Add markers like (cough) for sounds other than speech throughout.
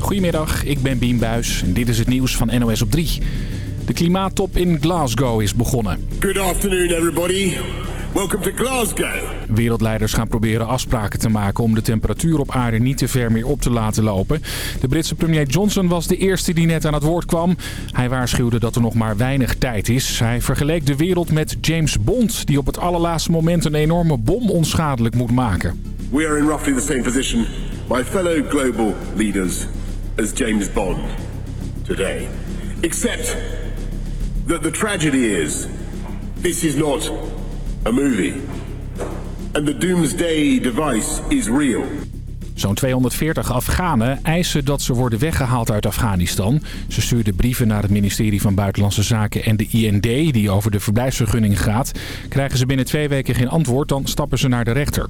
Goedemiddag, ik ben Bien Buis en dit is het nieuws van NOS op 3. De klimaattop in Glasgow is begonnen. Good afternoon everybody. Welcome to Glasgow. Wereldleiders gaan proberen afspraken te maken om de temperatuur op aarde niet te ver meer op te laten lopen. De Britse premier Johnson was de eerste die net aan het woord kwam. Hij waarschuwde dat er nog maar weinig tijd is. Hij vergeleek de wereld met James Bond, die op het allerlaatste moment een enorme bom onschadelijk moet maken. We are in roughly the same position, my fellow global leaders, as James Bond today. Except that the tragedy is, this is not a movie. And the doomsday device is real. Zo'n 240 Afghanen eisen dat ze worden weggehaald uit Afghanistan. Ze stuurden brieven naar het ministerie van Buitenlandse Zaken en de IND, die over de verblijfsvergunning gaat. Krijgen ze binnen twee weken geen antwoord, dan stappen ze naar de rechter.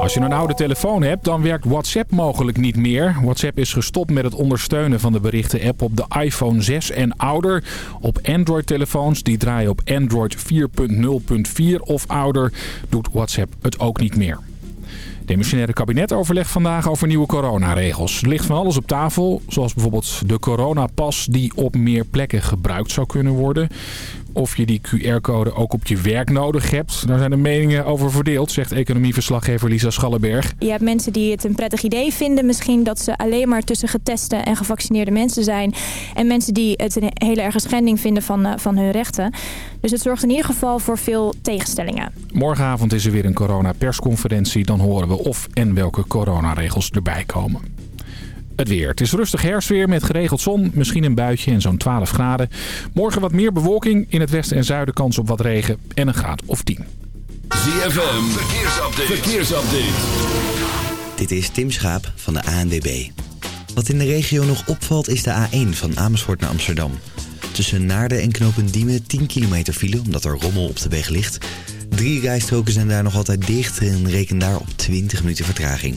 Als je een oude telefoon hebt, dan werkt WhatsApp mogelijk niet meer. WhatsApp is gestopt met het ondersteunen van de berichten-app op de iPhone 6 en ouder. Op Android-telefoons, die draaien op Android 4.0.4 of ouder, doet WhatsApp het ook niet meer. Demissionaire kabinet overlegt vandaag over nieuwe coronaregels. Er ligt van alles op tafel, zoals bijvoorbeeld de coronapas die op meer plekken gebruikt zou kunnen worden. Of je die QR-code ook op je werk nodig hebt. Daar zijn de meningen over verdeeld, zegt economieverslaggever Lisa Schallenberg. Je hebt mensen die het een prettig idee vinden misschien dat ze alleen maar tussen geteste en gevaccineerde mensen zijn. En mensen die het een hele erge schending vinden van, uh, van hun rechten. Dus het zorgt in ieder geval voor veel tegenstellingen. Morgenavond is er weer een corona-persconferentie. Dan horen we of en welke coronaregels erbij komen. Het weer. Het is rustig herfstweer met geregeld zon, misschien een buitje en zo'n 12 graden. Morgen wat meer bewolking, in het westen en zuiden kans op wat regen en een graad of 10. ZFM, verkeersupdate. verkeersupdate. Dit is Tim Schaap van de ANWB. Wat in de regio nog opvalt is de A1 van Amersfoort naar Amsterdam. Tussen Naarden en Knopendiemen 10 kilometer file omdat er rommel op de weg ligt. Drie rijstroken zijn daar nog altijd dicht en reken daar op 20 minuten vertraging.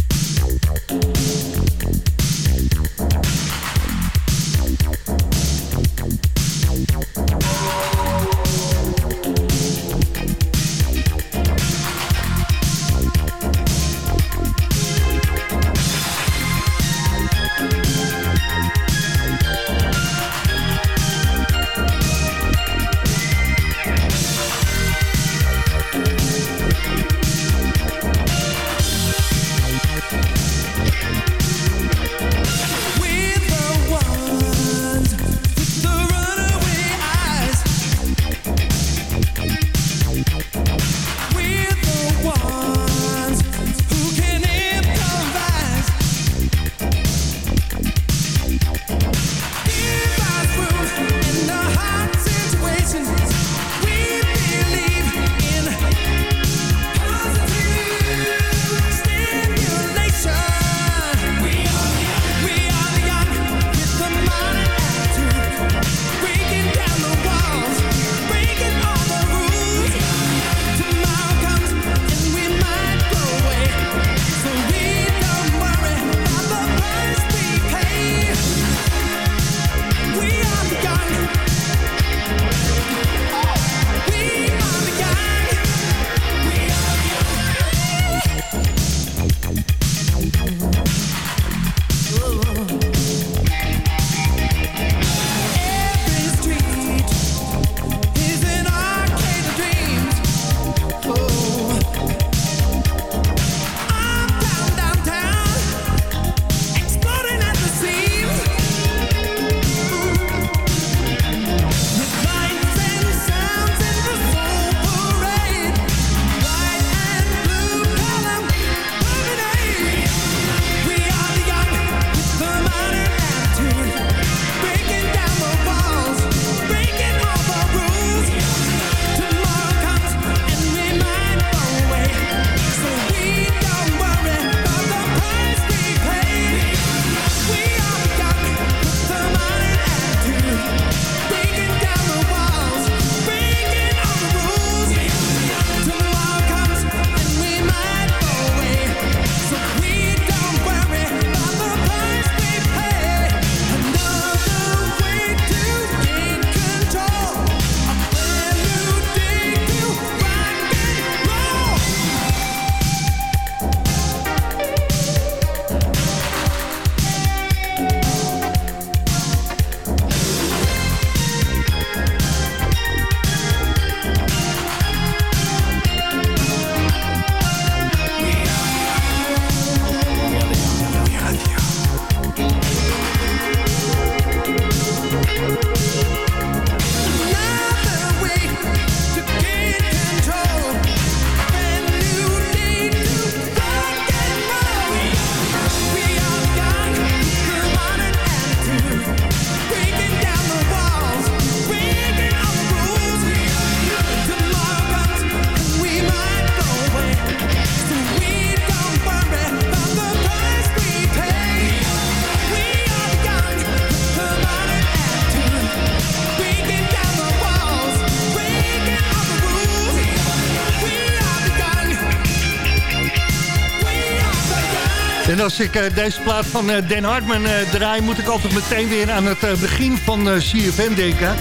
En als ik deze plaat van Dan Hartman draai... moet ik altijd meteen weer aan het begin van CFM denken.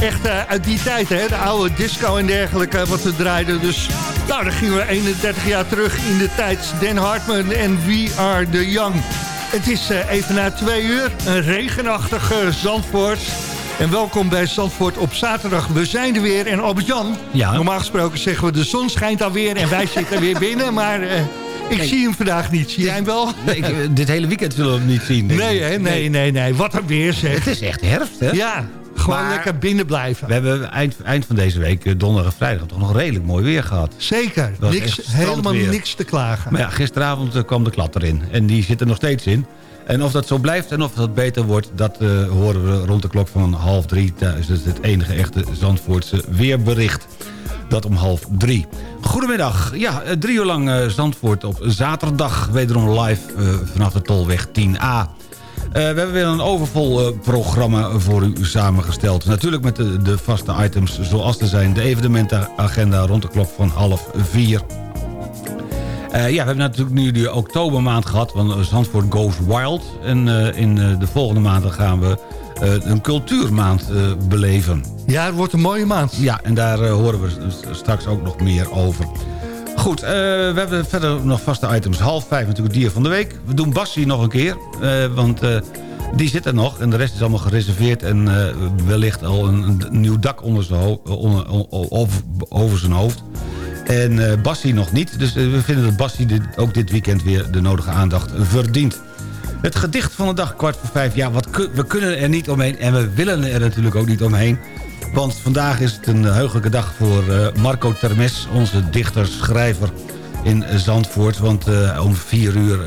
Echt uit die tijd, hè? de oude disco en dergelijke wat we draaiden. Dus nou, dan gingen we 31 jaar terug in de tijd. Dan Hartman en We Are The Young. Het is even na twee uur, een regenachtige Zandvoort... En welkom bij Zandvoort op zaterdag. We zijn er weer. En Albert-Jan, ja. normaal gesproken zeggen we... de zon schijnt alweer en wij zitten weer binnen. Maar uh, ik zie hem vandaag niet. Zie jij hem wel? Nee, ik, dit hele weekend zullen we hem niet zien. Nee, hè? nee, nee, nee. Wat een weer zeg. Het is echt herfst, hè? Ja, gewoon lekker binnen blijven. We hebben eind, eind van deze week, eh, donderdag en vrijdag... toch nog redelijk mooi weer gehad. Zeker. Niks, helemaal niks te klagen. Maar ja, gisteravond eh, kwam de klad erin. En die zit er nog steeds in. En of dat zo blijft en of dat beter wordt... dat uh, horen we rond de klok van half drie... tijdens het enige echte Zandvoortse weerbericht. Dat om half drie. Goedemiddag. Ja, eh, drie uur lang uh, Zandvoort op zaterdag. Wederom live uh, vanaf de Tolweg 10A. we hebben weer een overvol programma voor u samengesteld. Natuurlijk met de, de vaste items zoals er zijn. De evenementenagenda rond de klok van half vier. Ja, we hebben natuurlijk nu de oktobermaand gehad van Zandvoort Goes Wild. En in de volgende maanden gaan we een cultuurmaand beleven. Ja, het wordt een mooie maand. Ja, en daar horen we straks ook nog meer over. Goed, we hebben verder nog vaste items. Half vijf natuurlijk dier van de week. We doen Bassie nog een keer, want die zit er nog. En de rest is allemaal gereserveerd en wellicht al een, een, nieuw dak onder zijn over, over zijn hoofd. En uh, Bassi nog niet. Dus we vinden dat Bassi dit, ook dit weekend weer de nodige aandacht verdient. Het gedicht van de dag, kwart voor vijf. Ja, wat, we kunnen er niet omheen en we willen er natuurlijk ook niet omheen. Want vandaag is het een heugelijke dag voor uh, Marco Termes... onze dichter, schrijver in Zandvoort. Want om vier uur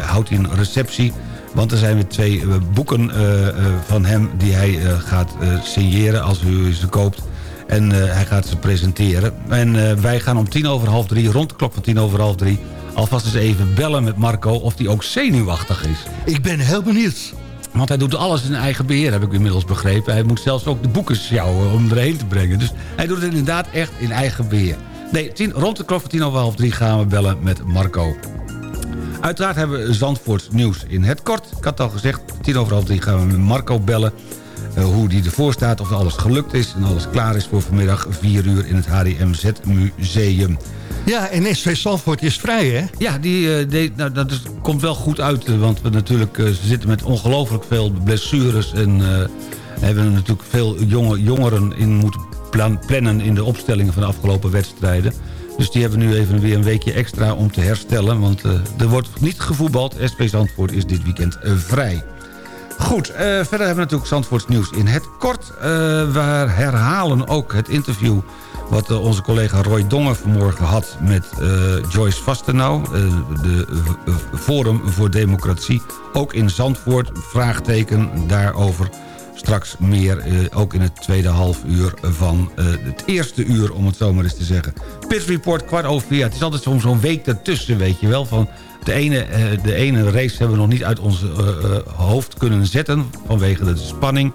houdt hij een receptie... Want er zijn weer twee boeken van hem die hij gaat signeren als u ze koopt. En hij gaat ze presenteren. En wij gaan om tien over half drie, rond de klok van tien over half drie... alvast eens even bellen met Marco of hij ook zenuwachtig is. Ik ben heel benieuwd. Want hij doet alles in eigen beheer, heb ik inmiddels begrepen. Hij moet zelfs ook de boeken sjouwen om erheen te brengen. Dus hij doet het inderdaad echt in eigen beheer. Nee, tien, rond de klok van tien over half drie gaan we bellen met Marco. Uiteraard hebben we Zandvoorts nieuws in het kort. Ik had al gezegd, tien over half drie gaan we met Marco bellen... Uh, hoe die ervoor staat, of alles gelukt is... en alles klaar is voor vanmiddag 4 uur in het HDMZ Museum. Ja, en SV Salford is vrij, hè? Ja, die, uh, die nou, dat komt wel goed uit. Eh, want we natuurlijk uh, zitten met ongelooflijk veel blessures... en hebben natuurlijk veel jonge, jongeren in moeten plan, plannen... in de opstellingen van de afgelopen wedstrijden. Dus die hebben nu even weer een weekje extra om te herstellen. Want er wordt niet gevoetbald. SV Zandvoort is dit weekend vrij. Goed, uh, verder hebben we natuurlijk Zandvoorts nieuws in het kort. Uh, we herhalen ook het interview wat uh, onze collega Roy Dongen vanmorgen had... met Joyce Vastenau, de Forum voor Democratie. Ook in Zandvoort, vraagteken daarover straks meer, ook in het tweede half uur van het eerste uur, om het zo maar eens te zeggen. Pit Report, kwart over vier. Het is altijd zo'n week ertussen, weet je wel, van de ene, eh, de ene race hebben we nog niet uit ons eh, eh, hoofd kunnen zetten... vanwege de spanning.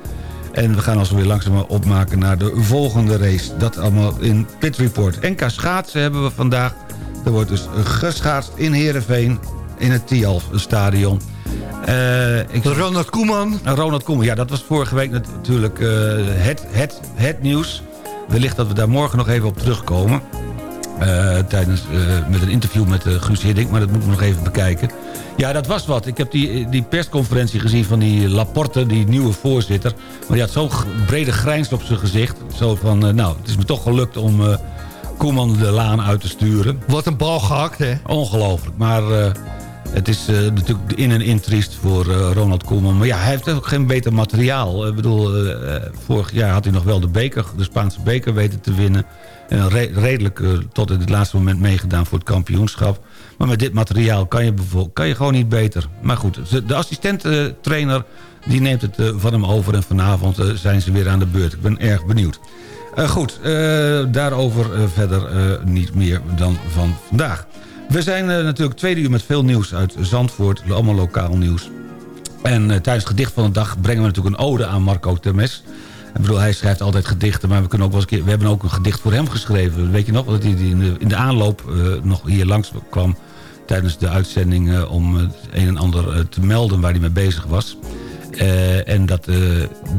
En we gaan ons weer langzaam opmaken naar de volgende race. Dat allemaal in Pit Report. NK schaatsen hebben we vandaag. Er wordt dus geschaatst in Heerenveen in het Tialf stadion. Uh, ik... Ronald Koeman. Ronald Koeman, ja, dat was vorige week natuurlijk het, het, het nieuws. Wellicht dat we daar morgen nog even op terugkomen. Uh, tijdens, uh, met een interview met uh, Guus Hiddink, maar dat moet ik nog even bekijken. Ja, dat was wat. Ik heb die, die persconferentie gezien van die Laporte, die nieuwe voorzitter. Maar die had zo'n brede grijns op zijn gezicht. Zo van, nou, het is me toch gelukt om Koeman de laan uit te sturen. Wat een bal gehakt, hè? Ongelooflijk, maar... Het is natuurlijk in en intriest voor Ronald Koeman. Maar ja, hij heeft ook geen beter materiaal. Ik bedoel, vorig jaar had hij nog wel de beker, de Spaanse beker weten te winnen. En redelijk uh, tot in het laatste moment meegedaan voor het kampioenschap. Maar met dit materiaal kan je, kan je gewoon niet beter. Maar goed, de assistent-trainer die neemt het uh, van hem over... en vanavond uh, zijn ze weer aan de beurt. Ik ben erg benieuwd. goed, daarover verder niet meer dan van vandaag. We zijn natuurlijk tweede uur met veel nieuws uit Zandvoort. Allemaal lokaal nieuws. En tijdens het gedicht van de dag brengen we natuurlijk een ode aan Marco Termes... Bedoel, hij schrijft altijd gedichten, maar we, kunnen ook wel eens keer, we hebben ook een gedicht voor hem geschreven. Weet je nog, dat hij in de, in de aanloop uh, nog hier langs kwam. tijdens de uitzending om het een en ander te melden waar hij mee bezig was. en dat,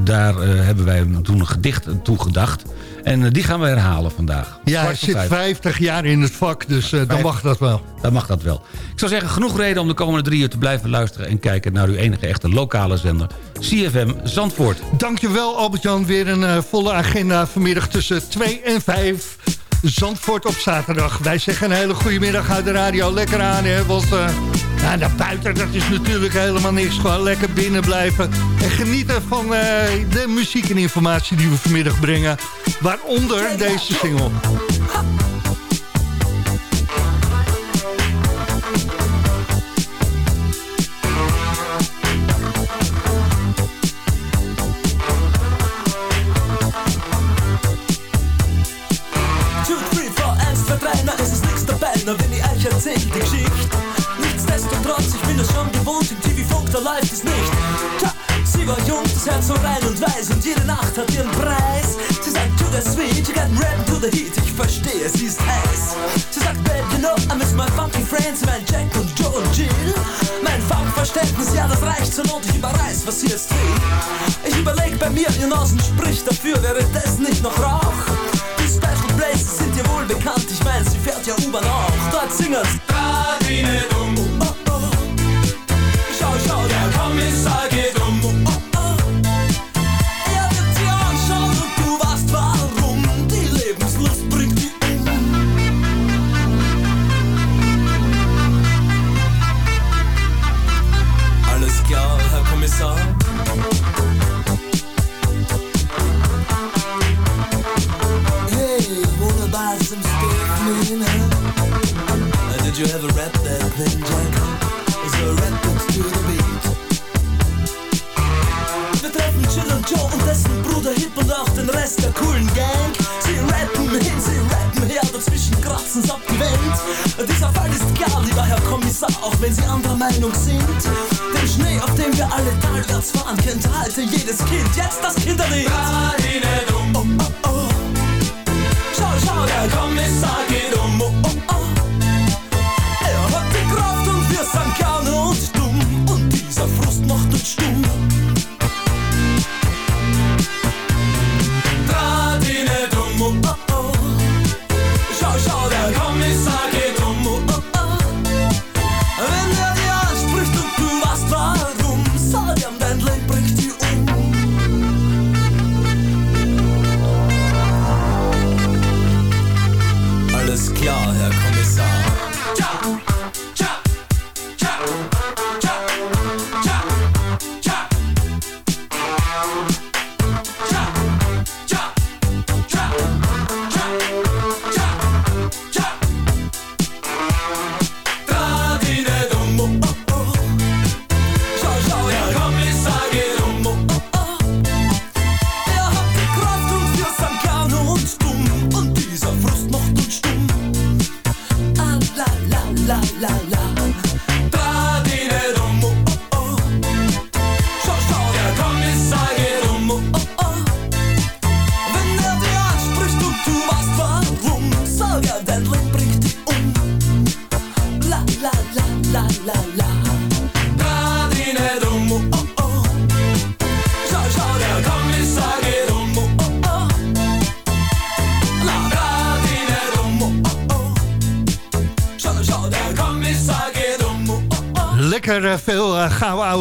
daar hebben wij hem toen een gedicht toe gedacht. En die gaan we herhalen vandaag. Ja, hij zit 50 jaar in het vak, dus dan mag dat wel. Dan mag dat wel. Ik zou zeggen, genoeg reden om de komende drie uur te blijven luisteren... en kijken naar uw enige echte lokale zender, CFM Zandvoort. Dankjewel Albert-Jan, weer een volle agenda vanmiddag tussen 2 en 5... Zandvoort op zaterdag. Wij zeggen een hele goede middag uit de radio. Lekker aan, hè? Want nou, naar buiten, dat is natuurlijk helemaal niks. Gewoon lekker binnen blijven. En genieten van uh, de muziek en informatie die we vanmiddag brengen. Waaronder deze single. Nur wenn ich euch erzähl die Geschichte Nichtsdestotrotz, ich bin es schon gewohnt Im TV-Funk, da läuft es nicht Tja, sie war jung, das Herz so rein und weiß Und jede Nacht hat ihren Preis Sie sagt, to the sweet, you get ready to the heat Ich verstehe, sie ist heiß Sie sagt, babe, you know, I miss my funky friends Mein Jack und Joe und Jill Mein Funkverständnis, ja, das reicht zur Not Ich überreiß, was sie jetzt will Ich überleg bei mir, ihr Nasen spricht dafür Wäre das nicht noch Rauch? Special Places sind dir wohl bekannt. Ich meine, sie fährt ja U-Bahn auch. Dort singen's. Kratzen's ab die Wand. Dieser Fall ist klar, lieber Herr Kommissar, auch wenn Sie anderer Meinung sind. Den Schnee, auf dem wir alle talwärts fahren, kennt heute jedes Kind. Jetzt das Kinderlied. Oh, oh, oh. Schau, schau, der Kommissar geht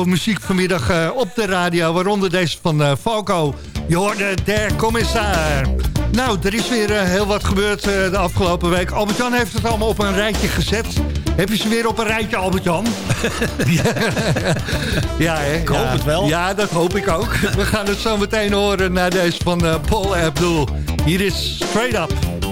uh, muziek vanmiddag eh, op de radio. Waaronder deze van eh, Falco. Je hoorde der commissar. Nou, er is weer eh, heel wat gebeurd de afgelopen week. Albert-Jan heeft het allemaal op een rijtje gezet. Heb je ze weer op een rijtje, Albert-Jan? (laughs) ja, hè? Ik hoop Ja. het wel. Ja, dat hoop ik ook. We gaan het zo meteen horen naar deze van Paul Abdul. Hier is Straight Up.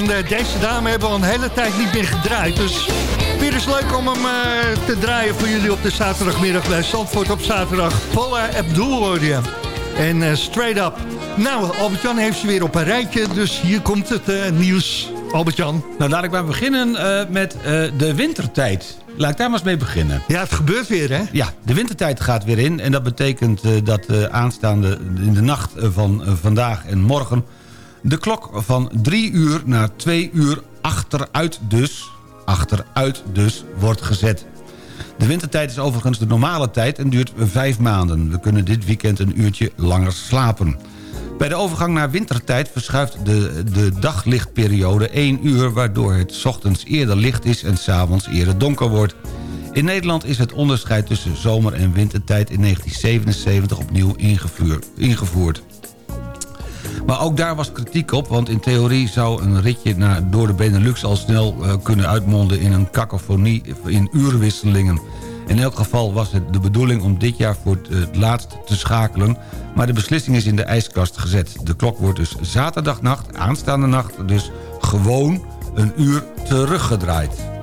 Van eh, deze dame hebben we al een hele tijd niet meer gedraaid. Dus weer eens leuk om hem eh, te draaien voor jullie op de zaterdagmiddag bij Zandvoort op zaterdag. Paula Abdul hoor je. En eh, Straight Up. Nou, Albert-Jan heeft ze weer op een rijtje, dus hier komt het nieuws. Albert-Jan. Nou, laat ik maar beginnen met de wintertijd. Laat ik daar maar eens mee beginnen. Ja, het gebeurt weer, hè? Ja, de wintertijd gaat weer in. En dat betekent eh, dat aanstaande in de nacht van vandaag en morgen... de klok van drie uur naar twee uur achteruit dus... achteruit dus wordt gezet. De wintertijd is overigens de normale tijd en duurt vijf maanden. We kunnen dit weekend een uurtje langer slapen. Bij de overgang naar wintertijd verschuift de, de daglichtperiode 1 uur... waardoor het ochtends eerder licht is en 's avonds eerder donker wordt. In Nederland is het onderscheid tussen zomer- en wintertijd in 1977 opnieuw ingevoerd. Maar ook daar was kritiek op, want in theorie zou een ritje naar, door de Benelux al snel eh, kunnen uitmonden in een cacophonie in uurwisselingen. In elk geval was het de bedoeling om dit jaar voor het, het laatst te schakelen, maar de beslissing is in de ijskast gezet. De klok wordt dus zaterdagnacht, aanstaande nacht, dus gewoon een uur teruggedraaid.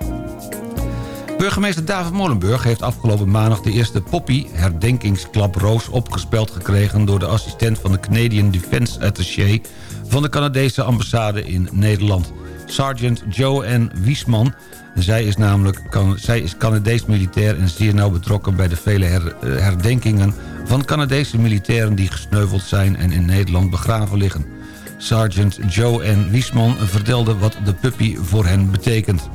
Burgemeester David Molenburg heeft afgelopen maandag de eerste Poppy herdenkingsklap Roos opgespeld gekregen door de assistent van de Canadian Defense Attaché van de Canadese ambassade in Nederland, Sergeant Joanne Wiesman. Zij is namelijk kan, zij is Canadees militair en zeer nauw betrokken bij de vele eh, herdenkingen van Canadese militairen die gesneuveld zijn en in Nederland begraven liggen. Sergeant Joanne Wiesman vertelde wat de puppy voor hen betekent.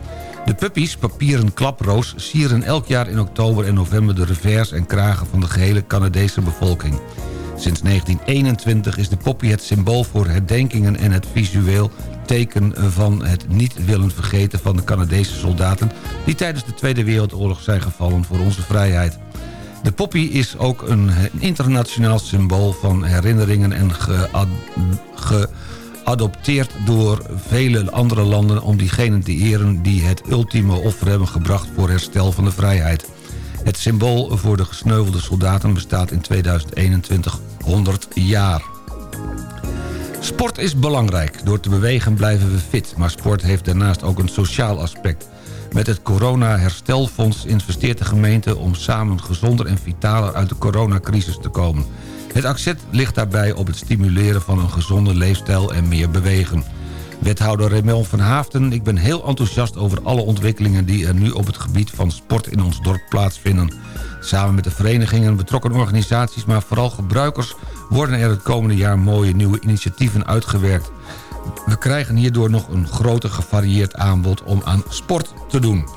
De puppies, papieren klaproos, sieren elk jaar in oktober en november de revers en kragen van de gehele Canadese bevolking. Sinds 1921 is de poppy het symbool voor herdenkingen en het visueel teken van het niet willen vergeten van de Canadese soldaten... die tijdens de Tweede Wereldoorlog zijn gevallen voor onze vrijheid. De poppy is ook een internationaal symbool van herinneringen en gead- geadopteerd door vele andere landen om diegenen te eren die het ultieme offer hebben gebracht voor herstel van de vrijheid. Het symbool voor de gesneuvelde soldaten bestaat in 2021 100 jaar. Sport is belangrijk. Door te bewegen blijven we fit. Maar sport heeft daarnaast ook een sociaal aspect. Met het Corona-herstelfonds investeert de gemeente... om samen gezonder en vitaler uit de coronacrisis te komen. Het accent ligt daarbij op het stimuleren van een gezonde leefstijl en meer bewegen. Wethouder Raymond van Haafden, ik ben heel enthousiast over alle ontwikkelingen... die er nu op het gebied van sport in ons dorp plaatsvinden. Samen met de verenigingen, betrokken organisaties... maar vooral gebruikers worden er het komende jaar mooie nieuwe initiatieven uitgewerkt. We krijgen hierdoor nog een groter gevarieerd aanbod om aan sport te doen.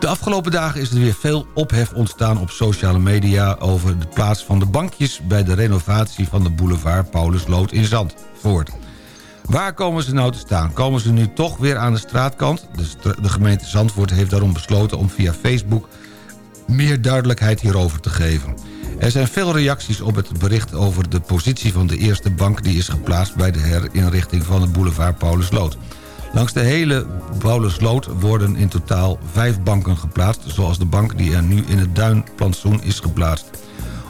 De afgelopen dagen is er weer veel ophef ontstaan op sociale media... over de plaats van de bankjes bij de renovatie van de boulevard Paulusloot in Zandvoort. Waar komen ze nou te staan? Komen ze nu toch weer aan de straatkant? De, gemeente Zandvoort heeft daarom besloten om via Facebook... meer duidelijkheid hierover te geven. Er zijn veel reacties op het bericht over de positie van de eerste bank... die is geplaatst bij de herinrichting van de boulevard Paulusloot. Langs de hele Bouwlersloot worden in totaal vijf banken geplaatst... zoals de bank die er nu in het duinplantsoen is geplaatst.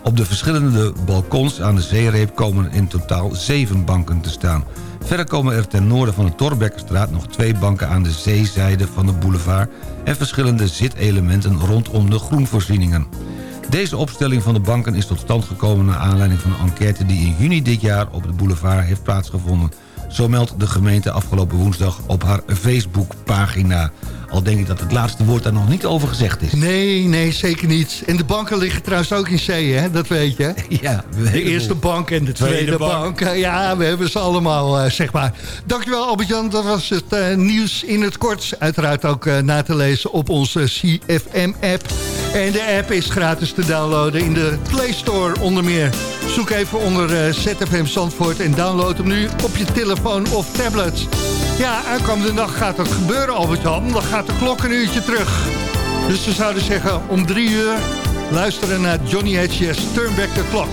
Op de verschillende balkons aan de zeereep komen in totaal zeven banken te staan. Verder komen er ten noorden van de Torbekkerstraat nog twee banken aan de zeezijde van de boulevard... en verschillende zitelementen rondom de groenvoorzieningen. Deze opstelling van de banken is tot stand gekomen naar aanleiding van een enquête... die in juni dit jaar op de boulevard heeft plaatsgevonden... Zo meldt de gemeente afgelopen woensdag op haar Facebookpagina. Al denk ik dat het laatste woord daar nog niet over gezegd is. Nee, nee, zeker niet. En de banken liggen trouwens ook in zee, hè? dat weet je. (laughs) Ja, de eerste bank en de tweede, bank. Ja, we hebben ze allemaal, eh, zeg maar. Dankjewel Albertjan. dat was het eh, nieuws in het kort. Uiteraard ook eh, na te lezen op onze CFM-app. En de app is gratis te downloaden in de Play Store onder meer. Zoek even onder ZFM Zandvoort en download hem nu op je telefoon of tablet. Ja, aankomende dag. gaat dat gebeuren, Albertjan. Dan gaat de klok een uurtje terug. Dus we zouden zeggen, om drie uur luisteren naar Johnny H.S. Turn Back the Clock.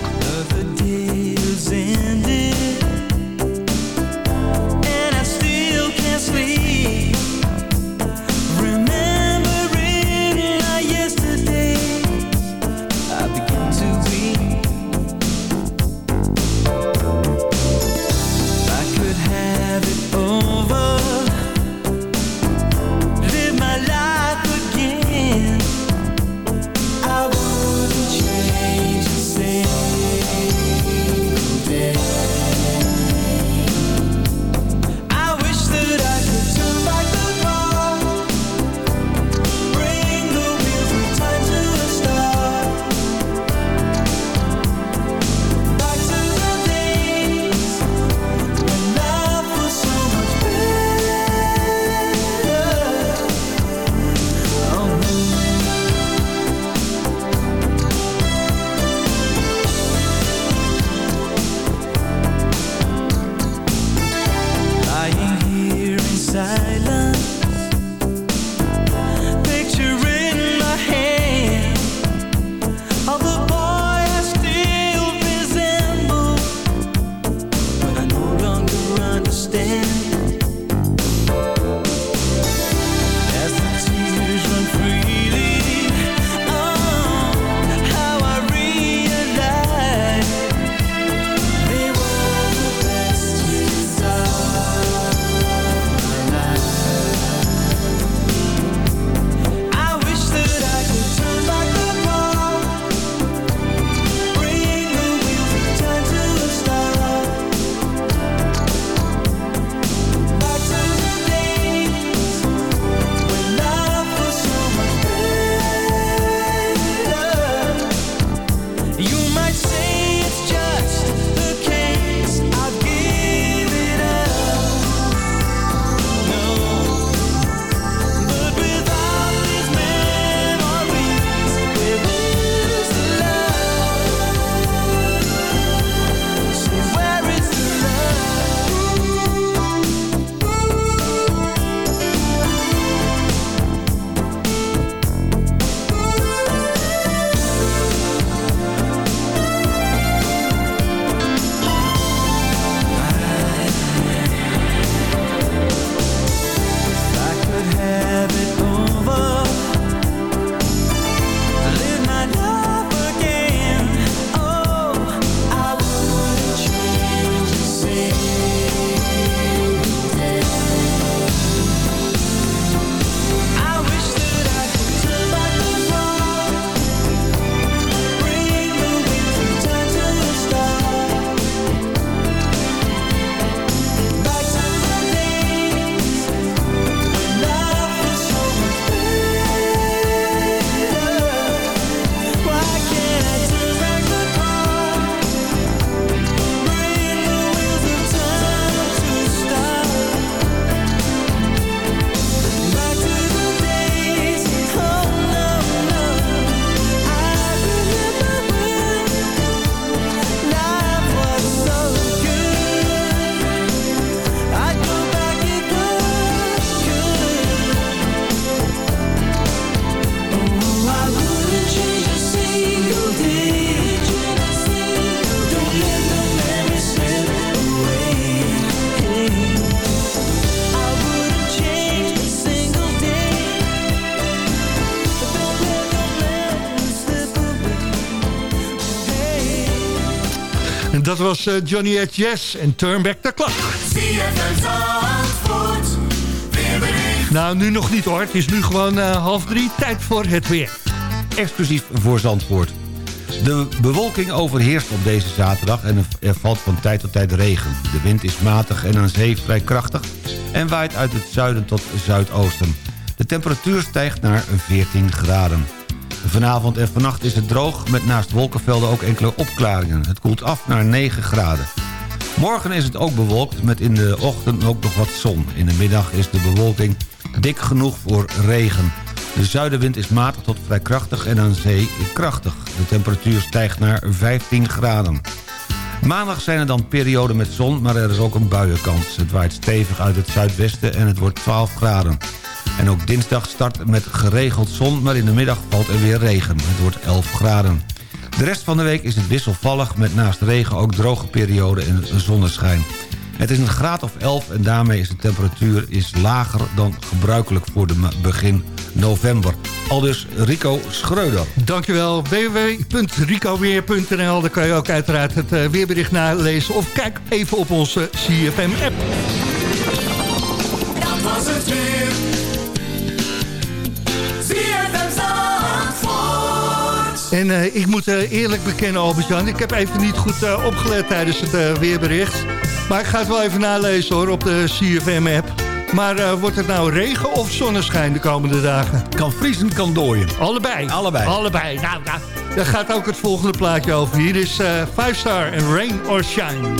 might say Dat was eh, Johnny at Yes en Turn Back the Clock. Nou, nu nog niet hoor. Het is nu gewoon eh, half drie. Tijd voor het weer. Exclusief voor Zandvoort. De bewolking overheerst op deze zaterdag en er valt van tijd tot tijd regen. De wind is matig en aan zee vrij krachtig en waait uit het zuiden tot zuidoosten. De temperatuur stijgt naar 14 graden. Vanavond en vannacht is het droog met naast wolkenvelden ook enkele opklaringen. Het koelt af naar 9 graden. Morgen is het ook bewolkt met in de ochtend ook nog wat zon. In de middag is de bewolking dik genoeg voor regen. De zuidenwind is matig tot vrij krachtig en aan zee krachtig. De temperatuur stijgt naar 15 graden. Maandag zijn er dan perioden met zon, maar er is ook een buienkans. Het waait stevig uit het zuidwesten en het wordt 12 graden. En ook dinsdag start met geregeld zon, maar in de middag valt er weer regen. Het wordt 11 graden. De rest van de week is het wisselvallig met naast regen ook droge perioden en zonneschijn. Het is een graad of 11 en daarmee is de temperatuur is lager dan gebruikelijk voor de begin november. Al dus Rico Schreuder. Dankjewel. www.ricoweer.nl Daar kan je ook uiteraard het eh, weerbericht nalezen. Of kijk even op onze CFM-app. Dat was het weer. En eh, ik moet eh, eerlijk bekennen, Albert-Jan... ik heb even niet goed eh, opgelet tijdens het weerbericht. Maar ik ga het wel even nalezen hoor, op de CFM-app. Maar eh, wordt het nou regen of zonneschijn de komende dagen? Kan vriezen, kan dooien. Allebei. Allebei. Allebei. Nou, nou, daar gaat ook het volgende plaatje over. Hier is eh, Five Star en Rain or Shine.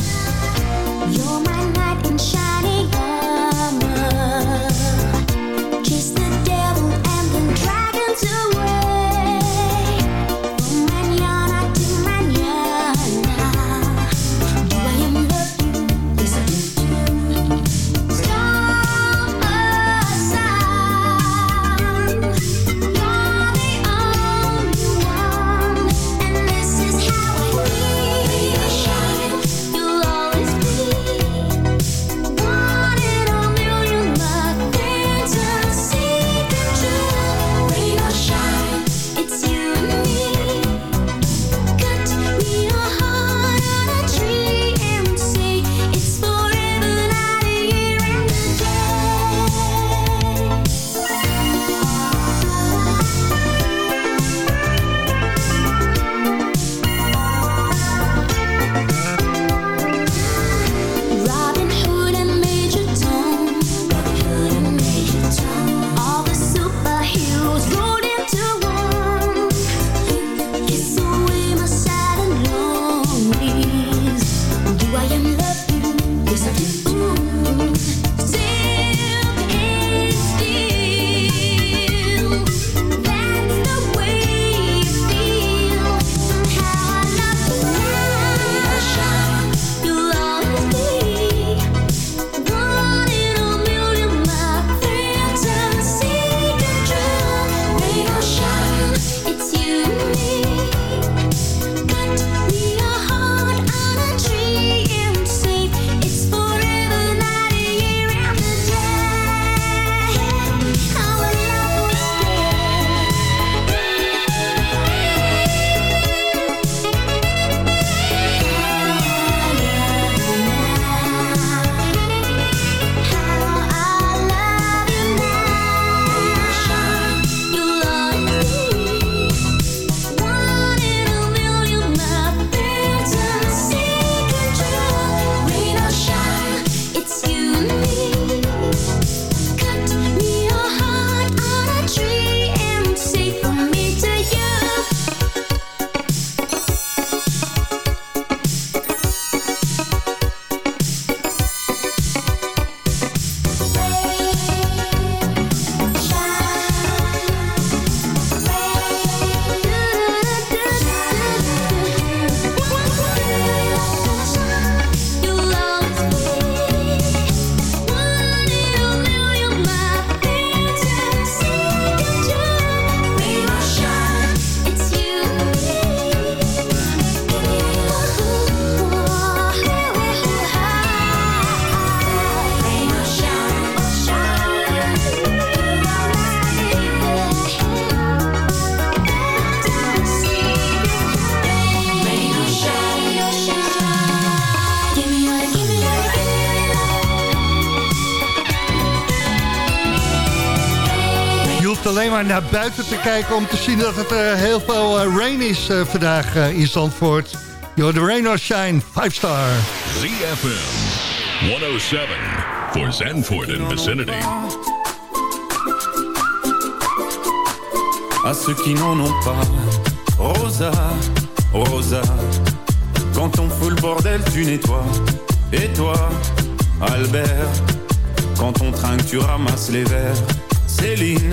Maar naar buiten te kijken... om te zien dat het eh, heel veel eh, rain is eh, vandaag in Zandvoort. Yo, the rain or shine, 5 star. ZFM 107 for Zandvoort and vicinity. à ceux qui n'en ont pas. Rosa, Rosa, quand on fout le bordel, tu nettoies. Et toi, Albert, quand on trinque, tu ramasses les verres. Céline,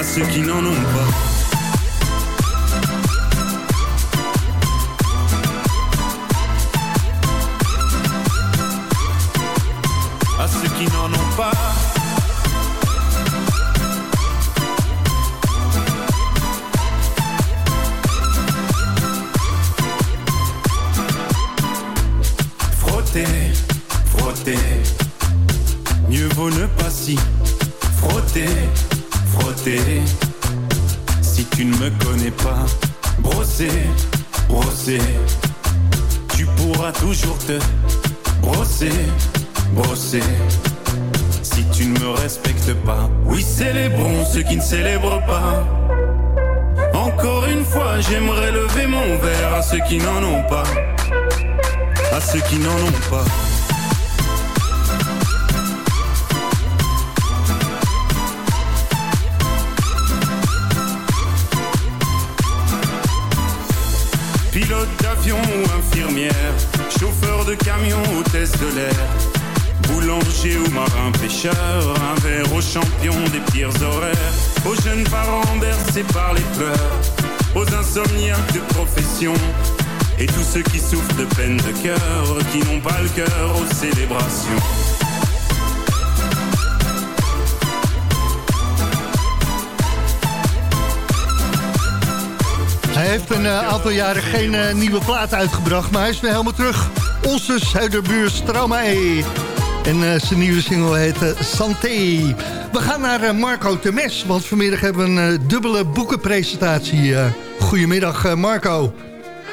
À ceux qui n'en ont pas. Célébrons ceux qui ne célèbrent pas. Encore une fois, j'aimerais lever mon verre à ceux qui n'en ont pas. À ceux qui n'en ont pas. Pilote d'avion ou infirmière, chauffeur de camion, hôtesse de l'air, boulanger ou marin pêcheur, un verre aux champions des pires horaires, aux jeunes parents bercés par les pleurs, aux insomniaques de profession, et tous ceux qui souffrent de peine de cœur, qui n'ont pas le cœur aux célébrations. Hij heeft een eh, aantal jaren geen eh, nieuwe plaat uitgebracht, maar hij is weer helemaal terug. Onze zuiderbuur Stromae. En eh, zijn nieuwe single heet eh, Santé. We gaan naar eh, Marco Temes, want vanmiddag hebben we een dubbele boekenpresentatie. goedemiddag Marco.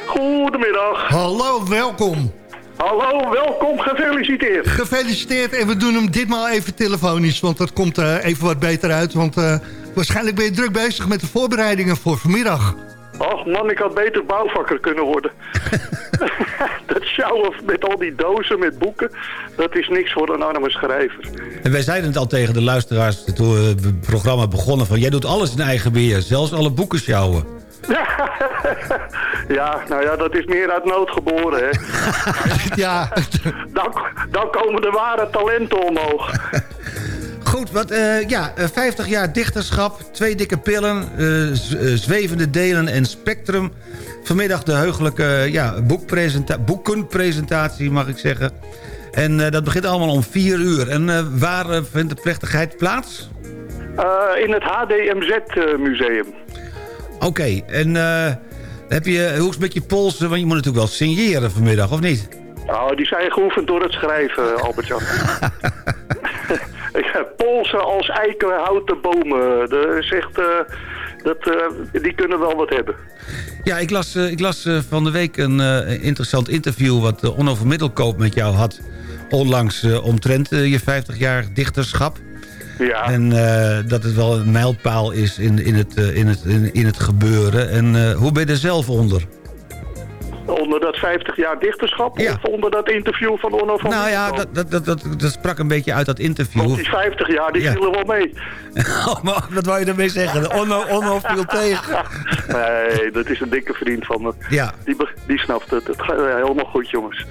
Goedemiddag. Hallo, welkom. Hallo, welkom, gefeliciteerd. Gefeliciteerd en we doen hem ditmaal even telefonisch, want dat komt even wat beter uit. Want waarschijnlijk ben je druk bezig met de voorbereidingen voor vanmiddag. Och man, ik had beter bouwvakker kunnen worden. (laughs) dat sjouwen met al die dozen met boeken, dat is niks voor een arme schrijver. En wij zeiden het al tegen de luisteraars toen we het programma begonnen... van jij doet alles in eigen beheer, zelfs alle boeken sjouwen. (laughs) ja, nou ja, dat is meer uit nood geboren, hè. (laughs) ja. Dan, dan komen de ware talenten omhoog. Goed, wat, eh, ja, eh, 50 jaar dichterschap, twee dikke pillen, eh, eh, zwevende delen en spectrum. Vanmiddag de heugelijke eh, ja, boekenpresentatie, mag ik zeggen. En eh, dat begint allemaal om 4 uur. En eh, waar eh, vindt de plechtigheid plaats? Eh, in het HDMZ-museum. Oké, en eh, heb je, hoe is het met je polsen? Want je moet natuurlijk wel signeren vanmiddag, of niet? Nou, die zijn geoefend door het schrijven, Albert-Jan. (laughs) Polsen als eikenhouten bomen. Dat is echt, eh, dat, eh, die kunnen wel wat hebben. Ja, ik las, eh, ik las eh, van de week een eh, interessant interview... wat uh, Onno van Middelkoop met jou had... onlangs eh, omtrent eh, je 50 jaar dichterschap. Ja. En eh, dat het wel een mijlpaal is in, in, het, eh, in, het, in, het gebeuren. En eh, hoe ben je er zelf onder? Onder dat 50 jaar dichterschap Ja. of onder dat interview van Onno van Nou ja, dat, dat, dat, dat, sprak een beetje uit dat Want interview. die 50 jaar, die Ja. vielen wel mee. (laughs) Oh, maar wat wou je daarmee zeggen? Onno, Onno viel (laughs) tegen. Nee, dat is een dikke vriend van me. Ja, Die, die snapt het. Het gaat helemaal goed, jongens.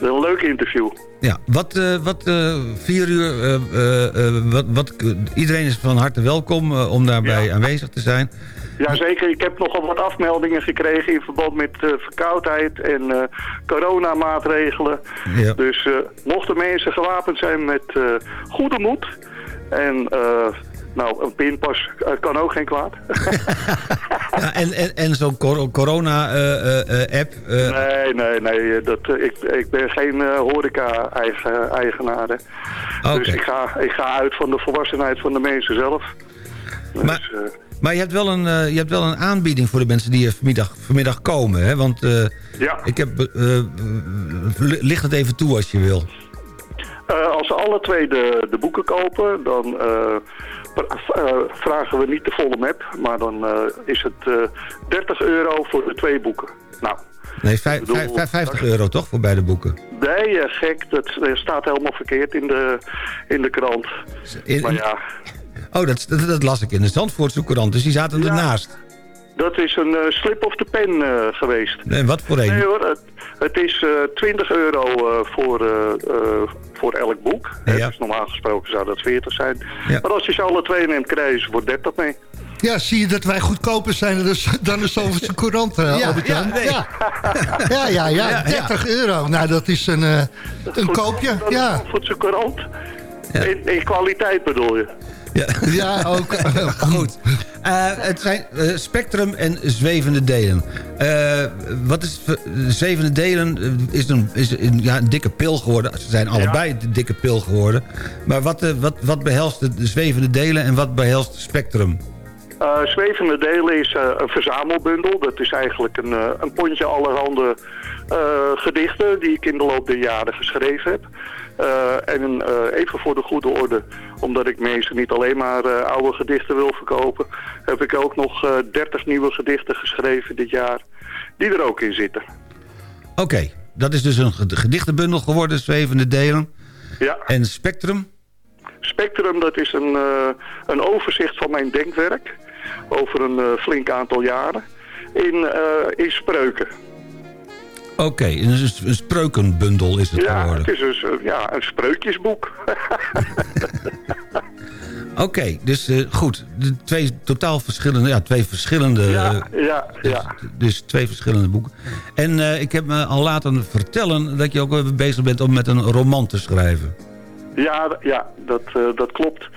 Een leuk interview. ja. Wat, eh, wat eh, vier uur, eh, wat, wat, iedereen is van harte welkom om daarbij Ja. aanwezig te zijn. Jazeker, ik heb nogal wat afmeldingen gekregen in verband met verkoudheid en coronamaatregelen. Ja. Dus mochten mensen gewapend zijn met goede moed en nou, een pinpas eh, kan ook geen kwaad. (laughs) Ja, en en, en zo'n cor- corona-app. nee, nee, nee, dat, eh, ik, ik ben geen eh, horeca-eigenaar. hè. Oké. Dus ik ga, ik ga uit van de volwassenheid van de mensen zelf. Dus, Maar- eh, maar je hebt, wel een, eh, je hebt wel een aanbieding voor de mensen die vanmiddag, vanmiddag komen. Hè? Want eh, ja. ik heb... eh, eh, licht het even toe als je wil. Eh, als ze alle twee de, de boeken kopen, dan eh, eh, vragen we niet de volle map, maar dan eh, is het eh 30 euro voor de twee boeken. Nou, Nee, vijf- Ik bedoel, vijf- vijf- 50 euro toch voor beide boeken? nee, eh, gek, dat eh, staat helemaal verkeerd in de, in de krant. In- Maar ja, Oh, dat, dat, dat las ik in de Zandvoortse courant, dus die zaten Ja. ernaast. Dat is een eh, slip of the pen eh, geweest. En wat voor een? Nee hoor, het, het is eh 20 euro eh, voor, eh, eh, voor elk boek. Ja. Dus normaal gesproken zou dat 40 zijn. Ja. Maar als je ze alle twee neemt, krijg je ze voor 30 mee. Ja, zie je dat wij goedkoper zijn dus, dan de Zalvertse (laughs) Courant, eh, Ja, ja, nee. (laughs) ja. ja, ja, ja, Ja, 30 euro. Nou, dat is een, eh, een Goed, koopje. Ja, krant. Ja. In, in kwaliteit bedoel je? Ja. ja ook. (laughs) Goed. Eh, het zijn eh, spectrum en zwevende delen. Eh, wat is zwevende delen? is een, is een, ja, een dikke pil geworden. Ze zijn allebei een dikke pil geworden. Maar wat, wat, wat behelst de, de zwevende delen en wat behelst spectrum? Eh, zwevende delen is een verzamelbundel. Dat is eigenlijk een, een pondje allerhande eh, gedichten die ik in de loop der jaren geschreven heb. Eh, en eh, even voor de goede orde, omdat ik mensen niet alleen maar eh, oude gedichten wil verkopen, heb ik ook nog eh 30 nieuwe gedichten geschreven dit jaar, die er ook in zitten. Oké, dat is dus een ged- gedichtenbundel geworden, zwevende delen. Ja. En spectrum? Spectrum, dat is een, een overzicht van mijn denkwerk over een flink aantal jaren in, in spreuken. Oké, een, een spreukenbundel is het Ja, geworden. het is dus ja, een spreukjesboek. (laughs) Oké, dus eh, goed. De twee totaal verschillende, ja, twee verschillende... ja, eh, ja, dus, ja. dus twee verschillende boeken. En eh, ik heb me al laten vertellen dat je ook bezig bent om met een roman te schrijven. Ja, ja dat, eh, dat klopt.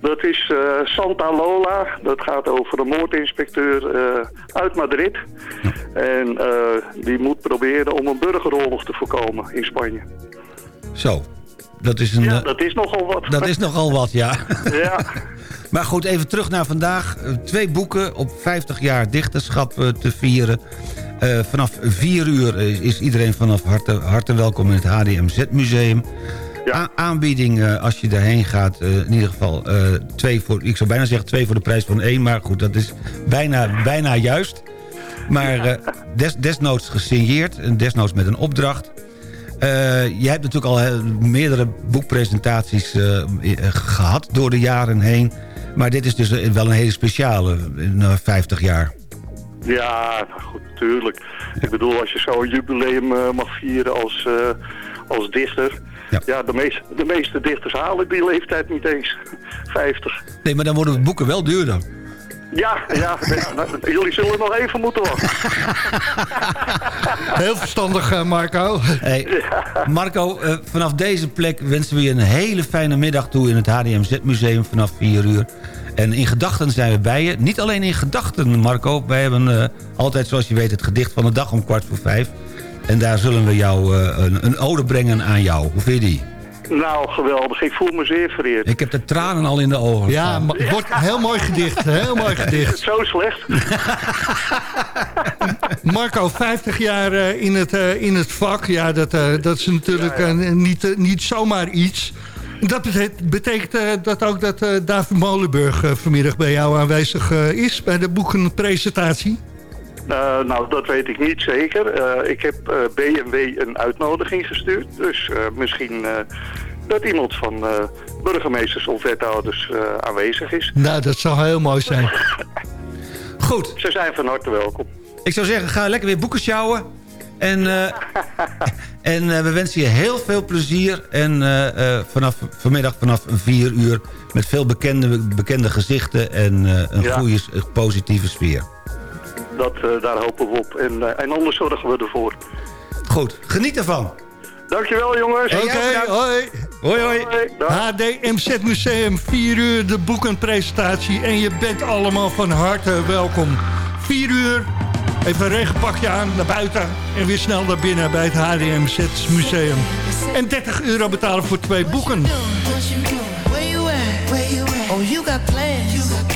Dat is eh, Santa Lola. Dat gaat over een moordinspecteur eh, uit Madrid. En eh, die moet proberen om een burgeroorlog te voorkomen in Spanje. Zo, dat is, een, Ja, dat is nogal wat. dat is nogal wat, ja. Ja, (laughs) Maar goed, even terug naar vandaag. Twee boeken op 50 jaar dichterschap te vieren. Vanaf 4 uur is, is iedereen vanaf harte, harte welkom in het HDMZ-museum. Ja. aanbieding, eh, als je daarheen gaat, eh, in ieder geval eh, twee voor... Ik zou bijna zeggen twee voor de prijs van één, maar goed, dat is bijna, bijna juist. Maar des, desnoods gesigneerd en desnoods met een opdracht. Je hebt natuurlijk al meerdere boekpresentaties eh, eh, gehad door de jaren heen. Maar dit is dus wel een hele speciale, in eh, 50 jaar. ja goed, natuurlijk. Ik bedoel, als je zo'n jubileum mag vieren als, als dichter... Ja. Ja, de, meeste, de meeste dichters halen die leeftijd niet eens. (laughs) 50. Nee, maar dan worden de boeken wel duurder. Ja, ja, ja, nou, jullie zullen nog even moeten wachten. (laughs) Heel verstandig, eh, Marco. Hey, Marco, eh, vanaf deze plek wensen we je een hele fijne middag toe... in het HDMZ-museum vanaf 4 uur. En in gedachten zijn we bij je. Niet alleen in gedachten, Marco. Wij hebben eh, altijd, zoals je weet, het gedicht van de dag om kwart voor vijf. En daar zullen we jou eh, een, een ode brengen aan jou. Hoe vind je die? Nou, geweldig. Ik voel me zeer vereerd. Ik heb de tranen al in de ogen Ja, ma- wordt heel mooi gedicht. Heel mooi (laughs) Is het gedicht. zo slecht? (laughs) Marco, 50 jaar eh, in, het, eh, in het vak. Ja, dat, eh, dat is natuurlijk niet, niet zomaar iets. Dat betekent, betekent eh, dat ook dat eh, David Molenburg vanmiddag bij jou aanwezig eh, is... bij de boekenpresentatie? Eh, nou, dat weet ik niet zeker. Eh, ik heb eh, BMW een uitnodiging gestuurd. Dus misschien dat iemand van burgemeesters of wethouders aanwezig is. Nou, dat zou heel mooi zijn. (laughs) Goed. Ze zijn van harte welkom. Ik zou zeggen, ga lekker weer boeken sjouwen. En, (laughs) en we wensen je heel veel plezier. En vanaf, vanmiddag vanaf 4 uur met veel bekende, bekende gezichten... en een Ja. goede positieve sfeer. Dat, eh, daar hopen we op. En, eh, en anders zorgen we ervoor. Goed, geniet ervan. Dankjewel jongens. Oké, hoi. Hoi, hoi. HDMZ Museum, 4 uur de boekenpresentatie. En je bent allemaal van harte welkom. 4 uur, even een regenpakje aan, naar buiten. En weer snel naar binnen bij het HDMZ Museum. En 30 euro betalen voor twee boeken. Oh, you got plans.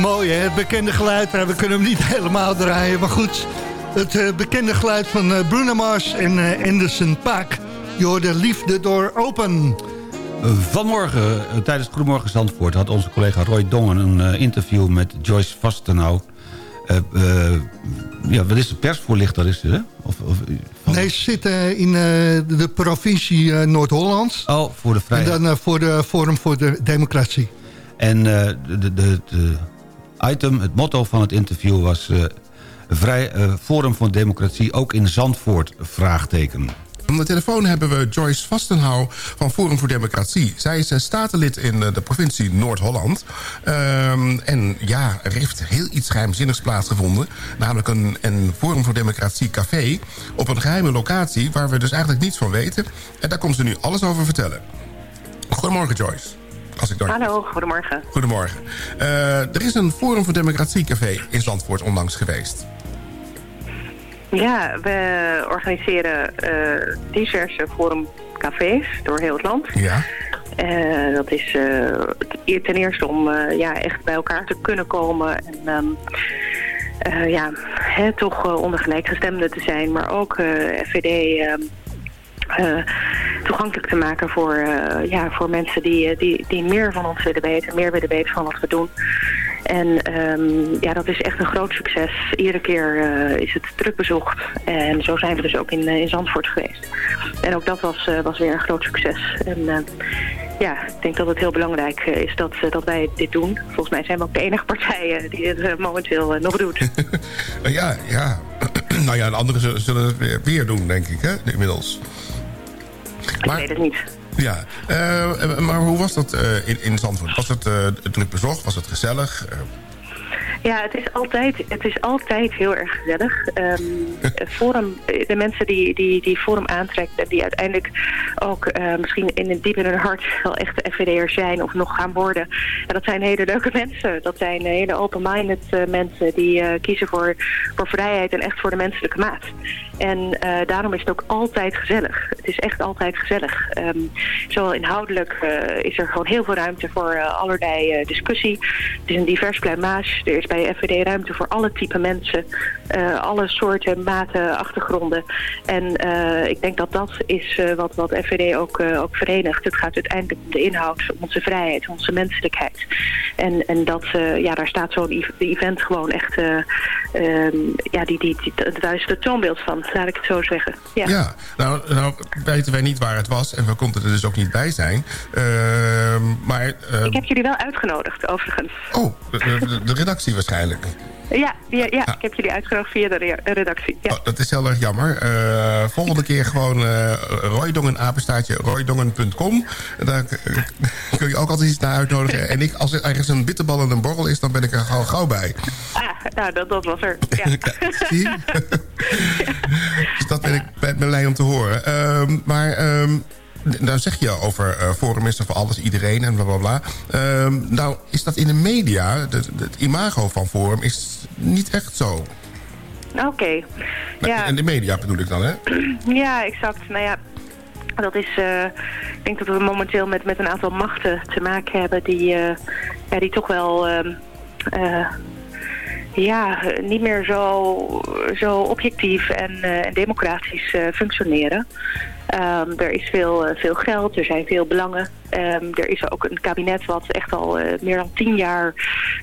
Mooi hè, het bekende geluid. We kunnen hem niet (laughs) helemaal draaien, maar goed. Het eh, bekende geluid van eh, Bruno Mars en eh, Anderson Paak. Je hoorde Liefde door Open. Vanmorgen, tijdens Goedemorgen Zandvoort... had onze collega Roy Dongen een eh, interview met Joyce Vastenau. Eh, eh, ja, wat is de persvoorlichter, is ze, hè? Of, of, Nee, ze zitten in eh, de provincie eh, Noord-Holland. Oh, voor de En vrijheid. dan eh, voor de Forum voor de Democratie. En de, de, de, de item, het motto van het interview was... vrij, Forum voor Democratie, ook in Zandvoort, vraagteken. Aan de telefoon hebben we Joyce Vastenhouw van Forum voor Democratie. Zij is eh, statenlid in eh, de provincie Noord-Holland. Ehm, en ja, er heeft heel iets geheimzinnigs plaatsgevonden. Namelijk een, een Forum voor Democratie café op een geheime locatie... waar we dus eigenlijk niets van weten. En daar komt ze nu alles over vertellen. Goedemorgen Joyce. Als ik. Hallo, goedemorgen. Goedemorgen. Eh, er is een Forum voor Democratie café in Zandvoort onlangs geweest. Ja, we organiseren eh, diverse forumcafés door heel het land. Ja. Eh, dat is eh, ten eerste om ja, echt bij elkaar te kunnen komen en ehm, eh, ja, hè, toch onder gelijkgestemden te zijn, maar ook FVD ehm, eh, toegankelijk te maken voor, ja, voor mensen die, die, die meer van ons willen weten, meer willen weten van wat we doen. En ehm, ja, dat is echt een groot succes. Iedere keer eh, is het druk bezocht. En zo zijn we dus ook in, eh, in Zandvoort geweest. En ook dat was, eh, was weer een groot succes. En eh, ja, ik denk dat het heel belangrijk is dat, dat wij dit doen. Volgens mij zijn we ook de enige partij eh, (laughs) die het momenteel nog doet. (laughs) Ja, ja. (clears throat) nou ja, de anderen zullen, het weer, weer doen, denk ik, hè, inmiddels. Ik weet het niet. Ja, eh, maar hoe was dat eh, in, in Zandvoort? Was het eh, druk bezocht? Was het gezellig? Eh, Ja, het is altijd, het is altijd heel erg gezellig. Ehm, forum, de mensen die, die, die Forum aantrekt en die uiteindelijk ook eh, misschien in het diep in hun hart wel echte FVD'ers zijn of nog gaan worden. En dat zijn hele leuke mensen. Dat zijn hele open-minded eh, mensen die eh, kiezen voor, voor vrijheid en echt voor de menselijke maat. En eh, daarom is het ook altijd gezellig. Het is echt altijd gezellig. Ehm, zowel inhoudelijk eh, is er gewoon heel veel ruimte voor eh, allerlei eh, discussie. Het is een divers pluimage. Er is bij FVD ruimte voor alle type mensen. eh, alle soorten, maten, achtergronden. En eh, ik denk dat dat is eh, wat, wat FVD ook, ook verenigt. Het gaat uiteindelijk om de inhoud, om onze vrijheid, om onze menselijkheid. En, en dat, ja, daar staat zo'n ev- event gewoon echt... ehm, ja, die, die, die, daar is het toonbeeld van, laat ik het zo zeggen. Ja. Ja, nou, nou weten wij niet waar het was en we konden er dus ook niet bij zijn. Ehm, maar... ehm, Ik heb jullie wel uitgenodigd, overigens. Oh, de, de- de redactie waarschijnlijk. Ja, ja, ja, ik heb jullie uitgenodigd via de re- redactie. Ja. Oh, dat is heel erg jammer. Eh, volgende keer gewoon uh, Roydongen, apenstaartje, roydongen.com. Daar kun je ook altijd iets naar uitnodigen. En ik, als er ergens een bitterbal en een borrel is, dan ben ik er gewoon gauw bij. Ah, nou, dat, dat was er. Ja. (laughs) Zie (laughs) dus dat ben ik ben blij om te horen. Ehm, maar... ehm, nou zeg je over uh, Forum is er voor alles, iedereen en blablabla. Bla, bla. um, nou, is dat in de media, het imago van Forum, is niet echt zo. Oké. Okay. Ja. In de media bedoel ik dan, hè? (clears throat) Ja, exact. Nou ja, dat is... Uh, ik denk dat we momenteel met, met een aantal machten te maken hebben... die, uh, ja, die toch wel... Uh, ja, niet meer zo, zo objectief en, en democratisch functioneren. Um, er is veel, uh, veel geld, er zijn veel belangen. Um, er is ook een kabinet wat echt al meer dan tien jaar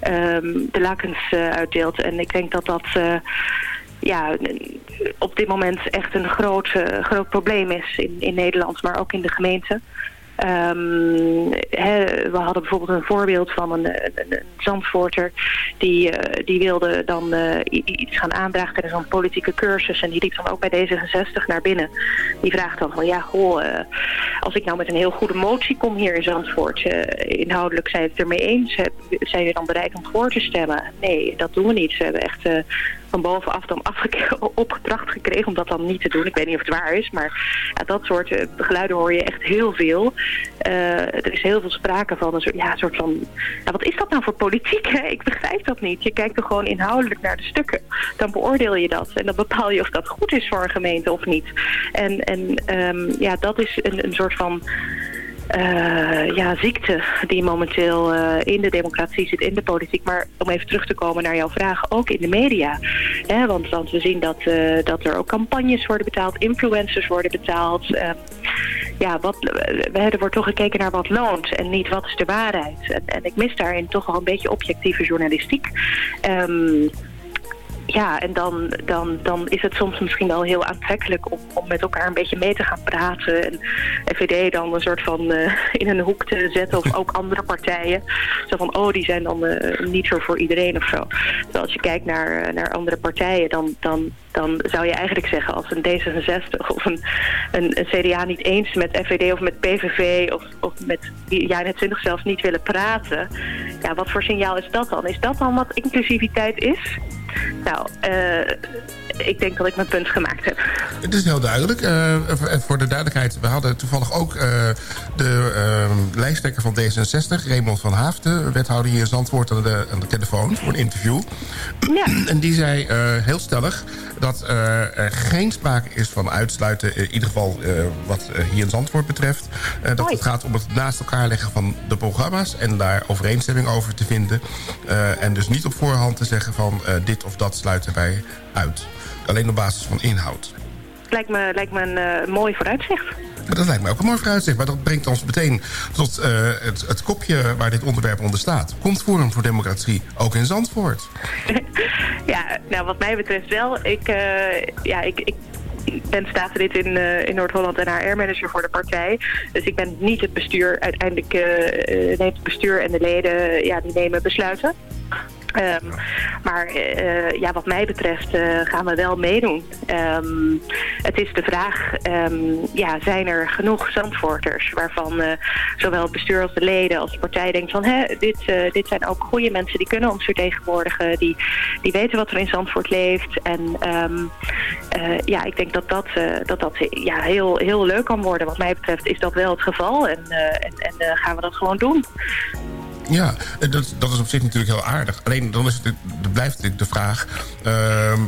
um, de lakens uitdeelt. En ik denk dat dat ja, op dit moment echt een groot, groot probleem is in, in Nederland, maar ook in de gemeente. He, we hadden bijvoorbeeld een voorbeeld van een, Zandvoorter die, uh, die wilde dan uh, iets gaan aandragen tijdens een politieke cursus en die liep dan ook bij D66 naar binnen. Die vraagt dan van ja, goh, uh, als ik nou met een heel goede motie kom hier in Zandvoort, inhoudelijk zijn het ermee eens, zijn we dan bereid om voor te stemmen? Nee, dat doen we niet. We hebben echt van bovenaf dan (laughs) opgedracht gekregen om dat dan niet te doen. Ik weet niet of het waar is, maar ja, dat soort uh, geluiden hoor je echt heel veel. Uh, er is heel veel sprake van een soort, ja, van... Wat is dat nou voor politiek? Ik begrijp dat niet. Je kijkt er gewoon inhoudelijk naar de stukken. Dan beoordeel je dat en dan bepaal je of dat goed is voor een gemeente of niet. En, en um, ja, dat is een, een soort van... Uh, ja, ziekte die momenteel uh, in de democratie zit, in de politiek. Maar om even terug te komen naar jouw vraag, ook in de media. Hè, want, want we zien dat, uh, dat er ook campagnes worden betaald, influencers worden betaald. ja, wat, er wordt toch gekeken naar wat loont en niet wat is de waarheid. En, en ik mis daarin toch wel een beetje objectieve journalistiek. Um, ja, en dan, dan, dan is het soms misschien wel heel aantrekkelijk om, om met elkaar een beetje mee te gaan praten. En FVD dan een soort van uh, in een hoek te zetten of ook andere partijen. Zo van, oh, die zijn dan uh, niet zo voor iedereen of zo. Terwijl als je kijkt naar, naar andere partijen, dan, dan, dan zou je eigenlijk zeggen als een D66 of een, een, CDA niet eens met FVD of met PVV of, of met ja, net 20 zelfs niet willen praten. Ja, wat voor signaal is dat dan? Is dat dan wat inclusiviteit is? Nou, uh, ik denk dat ik mijn punt gemaakt heb. Het is heel duidelijk. Uh, voor de duidelijkheid, we hadden toevallig ook uh, de uh, lijsttrekker van D66, Raymond van Haafden, wethouder hier in Zandvoort aan de, aan de telefoon voor een interview. Ja. En die zei heel stellig dat er geen sprake is van uitsluiten, in ieder geval wat hier in Zandvoort betreft. dat Hoi. het gaat om het naast elkaar leggen van de programma's en daar overeenstemming over te vinden. en dus niet op voorhand te zeggen van dit of dat sluiten wij uit. Alleen op basis van inhoud. Lijkt me, lijkt me een uh, mooi vooruitzicht. Maar dat lijkt me ook een mooi vooruitzicht. Maar dat brengt ons meteen tot uh, het, het, kopje waar dit onderwerp onder staat. Komt Forum voor Democratie ook in Zandvoort? (laughs) ja, nou wat mij betreft wel. Ik, uh, ja, ik, ik ben statenlid in, uh, in Noord-Holland en HR-manager voor de partij. Dus ik ben niet het bestuur. Uiteindelijk neemt het bestuur en de leden, ja, die nemen besluiten. Um, maar uh, ja, wat mij betreft uh, gaan we wel meedoen. Um, het is de vraag, um, ja, zijn er genoeg Zandvoorters... waarvan uh, zowel het bestuur als de leden als de partij denkt van... Hè, dit, dit zijn ook goede mensen die kunnen ons vertegenwoordigen... die, die weten wat er in Zandvoort leeft. En ja, ik denk dat dat, dat, dat ja, heel, heel leuk kan worden. Wat mij betreft is dat wel het geval en, en, en gaan we dat gewoon doen. Ja, dat, dat is op zich natuurlijk heel aardig. Alleen dan is het, er blijft natuurlijk de vraag... ehm,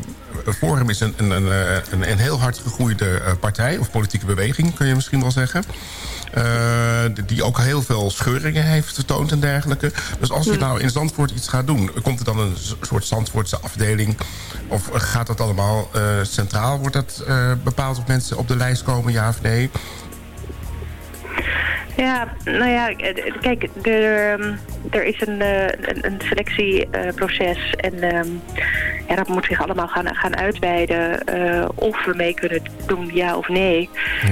Forum is een, een, een, een, een heel hard gegroeide eh, partij... of politieke beweging, kun je misschien wel zeggen... Eh, die ook heel veel scheuringen heeft vertoond en dergelijke. Dus als je nou in Zandvoort iets gaat doen... komt er dan een soort Zandvoortse afdeling... of gaat dat allemaal eh, centraal? Wordt dat bepaald of mensen op de lijst komen, ja of nee? Ja, nou ja, eh, kijk, er, ehm, er is een, eh, een, een selectieproces en ehm, ja, dat moet zich allemaal gaan, gaan uitweiden eh, of we mee kunnen doen, ja of nee.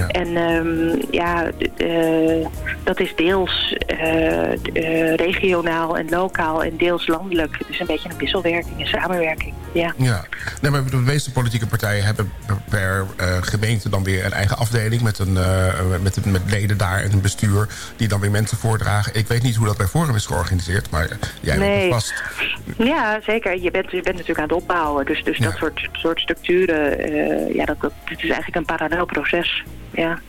En ehm, ja, dat is deels regionaal en lokaal en deels landelijk. Het is een beetje een wisselwerking en samenwerking, ja. Ja, nee, maar de meeste politieke partijen hebben per, gemeente dan weer een eigen afdeling... Met, een, met, met leden daar en een bestuur die dan weer mensen voordragen. Ik weet niet hoe dat bij Forum is georganiseerd, maar jij weet Nee. het vast. Ja, zeker. Je bent, je bent natuurlijk aan het opbouwen. Dus, dus dat soort, soort structuren, eh, ja, dat, dat, het is eigenlijk een parallel proces. Ja.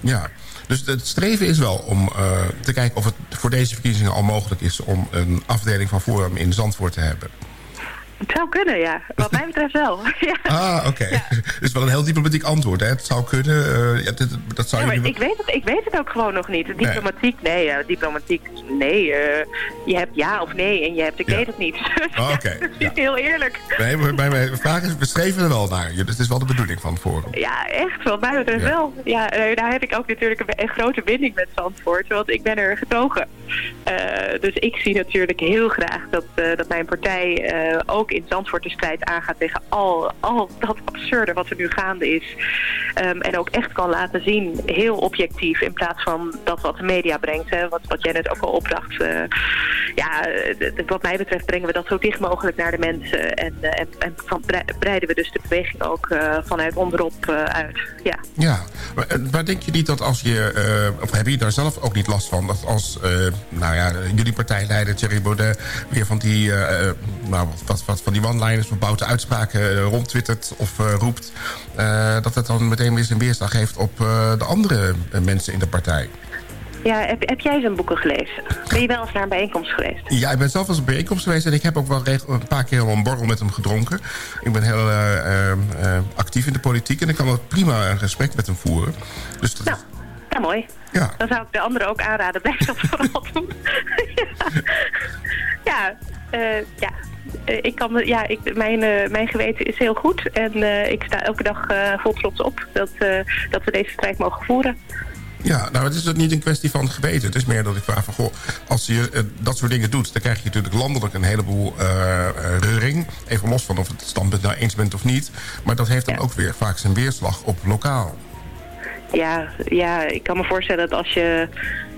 Ja, dus het streven is wel om eh, te kijken of het voor deze verkiezingen al mogelijk is... om een afdeling van Forum in Zandvoort te hebben. Het zou kunnen, ja. Wat mij betreft wel. (laughs) ja. Ah, oké. Dus (laughs) wel een heel diplomatiek antwoord, hè? Het zou kunnen. eh, ja, dit- dat zou Ja, maar ik weet, het, ik weet het ook gewoon nog niet. Diplomatiek, nee. ja, diplomatiek, nee. eh, je hebt ja of nee en je hebt ik weet het niet. (laughs) Oh, oké. Dat is heel eerlijk. Nee, maar bij mijn vraag is, we streven er wel naar. Dus het is wel de bedoeling van Forum. Ja, echt. Wat mij betreft wel. Ja, daar heb ik ook natuurlijk een, een grote binding met Zandvoort. Want ik ben er getogen. Eh, dus ik zie natuurlijk heel graag dat, dat mijn partij eh, ook in Zandvoort de strijd aangaat tegen al, al dat absurde wat er nu gaande is. Ehm, en ook echt kan laten zien, heel objectief, in plaats van dat wat de media brengt. Hè, wat, wat jij net ook al opdracht. eh, ja, wat mij betreft brengen we dat zo dicht mogelijk naar de mensen. En, eh, en, en breiden we dus de beweging ook eh, vanuit onderop uit. Ja. Ja, maar, denk je niet dat als je... of heb je daar zelf ook niet last van... dat als, nou ja, jullie partijleider Thierry Baudet... weer van die, nou, wat van die one-liners... verbouwde uitspraken eh, rondtwittert of eh, roept... eh, dat het dan meteen weer zijn weerslag heeft op de andere mensen in de partij? Ja, heb, heb jij zijn boeken gelezen? Ben je wel eens naar een bijeenkomst geweest? Ja, ik ben zelf als een bijeenkomst geweest... en ik heb ook wel een paar keer al een borrel met hem gedronken. Ik ben heel eh, eh, eh, actief in de politiek... en ik kan wel prima een gesprek met hem voeren. Dus dat, Nou, ja, mooi. Ja. Dan zou ik de anderen ook aanraden, blijf dat vooral (laughs) doen. (laughs) ja, ja, ja. Eh, ik kan, ja ik, mijn, eh, mijn geweten is heel goed. En eh, ik sta elke dag vol trots op dat, dat we deze strijd mogen voeren. Ja, nou het is niet een kwestie van geweten. Het is meer dat ik vraag van, goh, als je dat soort dingen doet... dan krijg je natuurlijk landelijk een heleboel eh, reuring. Even los van of het standpunt nou eens bent of niet. Maar dat heeft dan ook weer vaak zijn weerslag op lokaal. Ja, ja, ik kan me voorstellen dat als je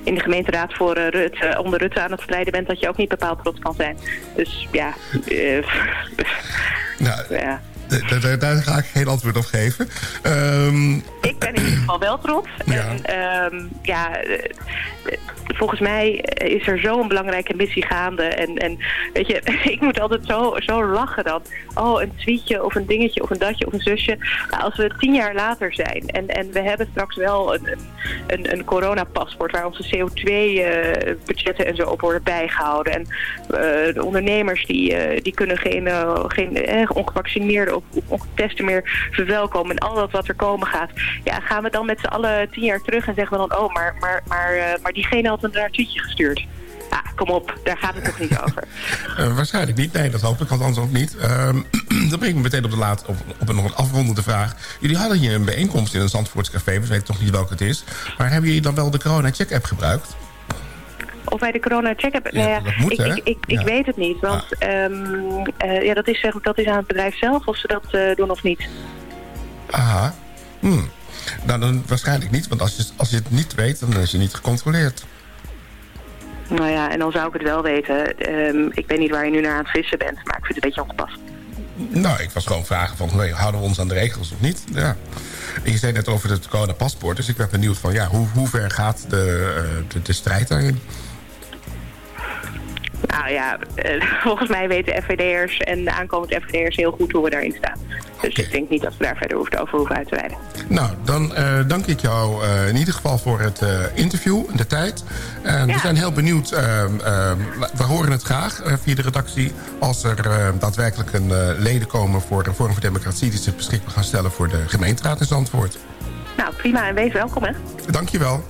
in de gemeenteraad voor eh, Rutte, onder Rutte aan het strijden bent... dat je ook niet bepaald trots kan zijn. Dus ja, eh, (laughs) Nou, ja. Daar ga ik geen antwoord op geven. Ehm, Ik ben in ieder geval wel trots. En ehm, ja, eh, eh, volgens mij is er zo'n belangrijke missie gaande. En, en weet je, (laughs) ik moet altijd zo, zo lachen dan. Oh, een tweetje of een dingetje of een datje of een zusje. Als we tien jaar later zijn en, en we hebben straks wel een, een, een, coronapaspoort... waar onze CO2-budgetten en zo op worden bijgehouden. En eh, de ondernemers die, eh, die kunnen geen, eh, geen eh, ongevaccineerden of ongetesten meer verwelkomen. En al dat wat er komen gaat. Ja, gaan we dan met z'n allen tien jaar terug en zeggen we dan... oh, maar, maar, maar, eh, maar diegene had een tweetje gestuurd. Kom op, daar gaat het toch niet (laughs) over. eh, waarschijnlijk niet. Nee, dat hoop ik althans ook niet. Ehm, (clears throat) dan breng ik me meteen op, de laat, op, op een nog een afrondende vraag. Jullie hadden hier een bijeenkomst in een Zandvoorts café. We weten toch niet welke het is. Maar hebben jullie dan wel de corona-check-app gebruikt? Of wij de corona-check hebben? Ja, Nou ja, dat moet, ik, ik, ik, weet het niet. Want ehm, eh, ja, dat, is, zeg, dat is aan het bedrijf zelf of ze dat eh, doen of niet. Aha. Hmm. Nou, dan waarschijnlijk niet. Want als je, als je het niet weet, dan is je niet gecontroleerd. Nou ja, en dan zou ik het wel weten. Ehm, ik weet niet waar je nu naar aan het vissen bent, maar ik vind het een beetje ongepast. Nou, ik was gewoon vragen van, houden we ons aan de regels of niet? Ja. En je zei net over het corona-paspoort, dus ik ben benieuwd van, ja, hoe, hoe ver gaat de, eh, de, de strijd daarin? Nou ja, eh, (laughs) volgens mij weten FVD'ers en de aankomende FVD'ers heel goed hoe we daarin staan. Dus ik denk niet dat we daar verder over hoeven uit te wijden. Nou, dan eh, dank ik jou eh, in ieder geval voor het interview en de tijd. We zijn heel benieuwd. eh, eh, we horen het graag via de redactie... als er daadwerkelijk een leden komen voor de Vorm voor Democratie... die zich beschikbaar gaan stellen voor de gemeenteraad in Zandvoort. Nou, prima en wees welkom hè. Dankjewel.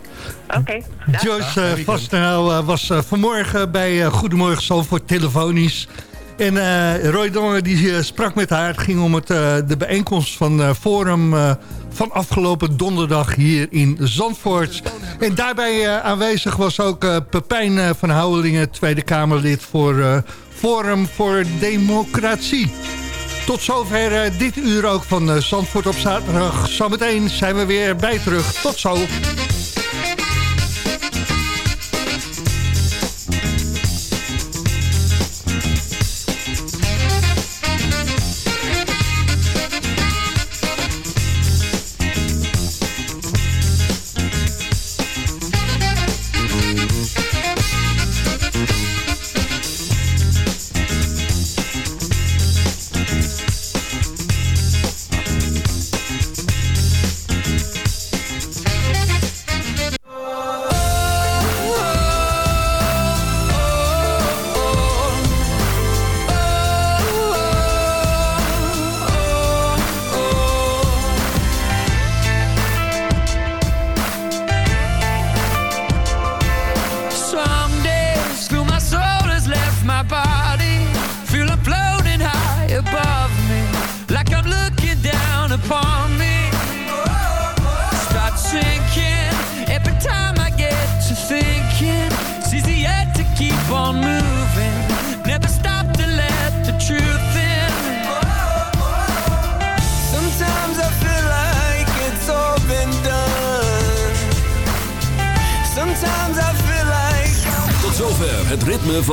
Oké. dag. Joyce uh, Vastenau uh, was uh, vanmorgen bij uh, Goedemorgen Zandvoort telefonisch. En uh, Roy Dongen die uh, sprak met haar. Het ging om het, uh, de bijeenkomst van uh, Forum uh, van afgelopen donderdag hier in Zandvoort. En daarbij uh, aanwezig was ook uh, Pepijn uh, van Houwelingen, Tweede Kamerlid voor uh, Forum voor Democratie. Tot zover uh, dit uur ook van uh, Zandvoort op zaterdag. Zometeen zijn we weer bij terug. Tot zo.